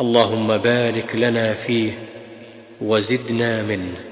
اللهم بارك لنا فيه وزدنا منه.